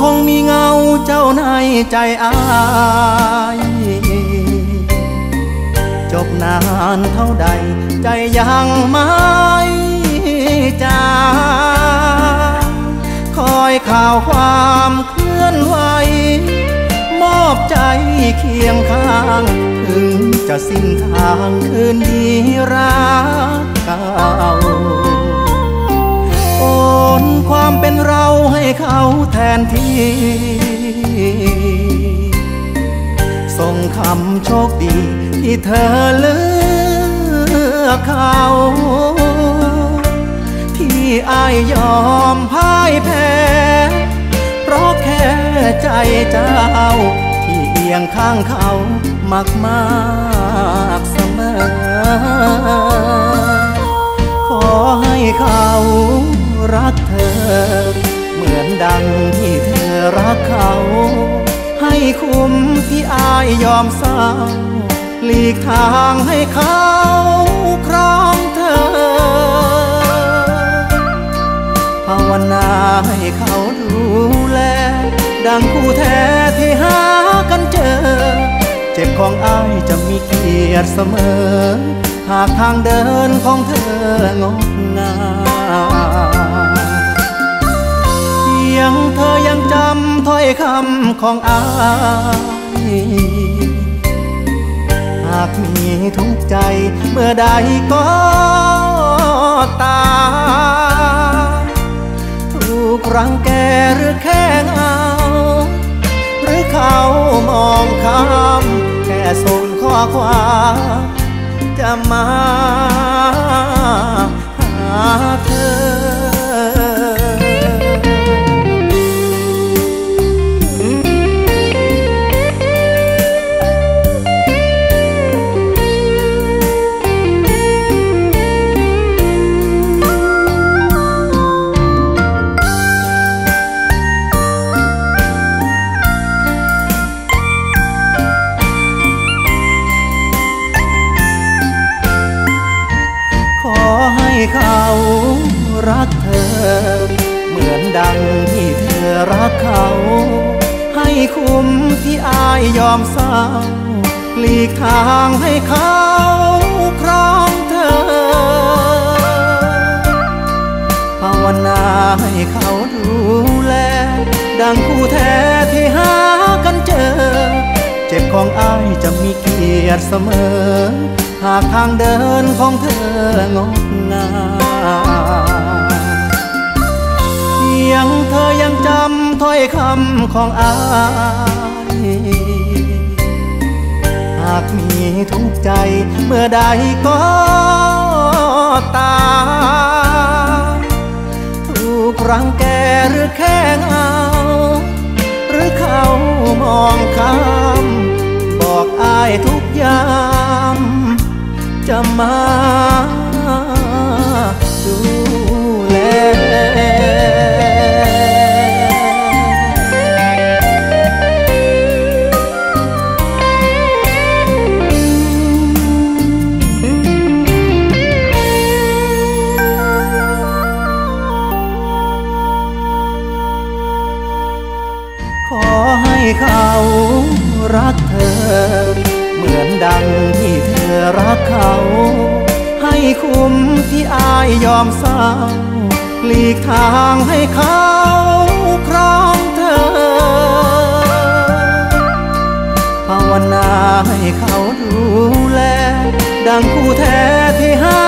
คงมีเงาเจ้าใจอายจบนานเท่าใด ใจยังไม่จางคอยข่าวความเคลื่อนไหว มอบใจเคียงข้าง ถึงจะสิ้นทางคืนดีรักก่า เขาแทนที่ ส่งคำโชคดีที่เธอเลือกเขา ที่อายยอมพ่ายแพ้ เพราะแค่ใจเจ้า ที่เอียงข้างเขามากมากเสมอ ขอให้เขารักเธอ นดังที่เธอรักเขา ให้คุ้มที่อายยอมเศร้าหลีกทางให้เขาครองเธอ ภาวนาให้เขาดูแล ดังคู่แท้ที่หากันเจอ เจ็บของอายจะมีเกียรติเสมอ หากทางเดินของเธองด ยังจำถ้อยคำของอายหากมีทุกใจเมื่อใดก็ตามถูกรังแกหรือแค่เงาหรือเขามองข้ามแค่ส่งข้อความจะมา รักเธอ เหมือนดังที่เธอรักเขา ให้คุ้มที่อายยอมเศร้าหลีกทางให้เขาครองเธอ ภาวนาให้เขาดูแล ดังคู่แท้ที่หากันเจอ เจ็บของอายจะมีเกียรติเสมอ หากทางเดินของเธองดงาม ยงเธอยังจำถ้อยคำของอายหากมีทุกใจเมื่อใดก็ตาถูกรังแกหรือแค่เงาหรือเขามองข้า รักเธอ เหมือนดังที่เธอรักเขา ให้คุ้มที่อายยอมเศร้าหลีกทางให้เขาครองเธอ ภาวนาให้เขาดูแล ดังคู่แท้ที่ใหา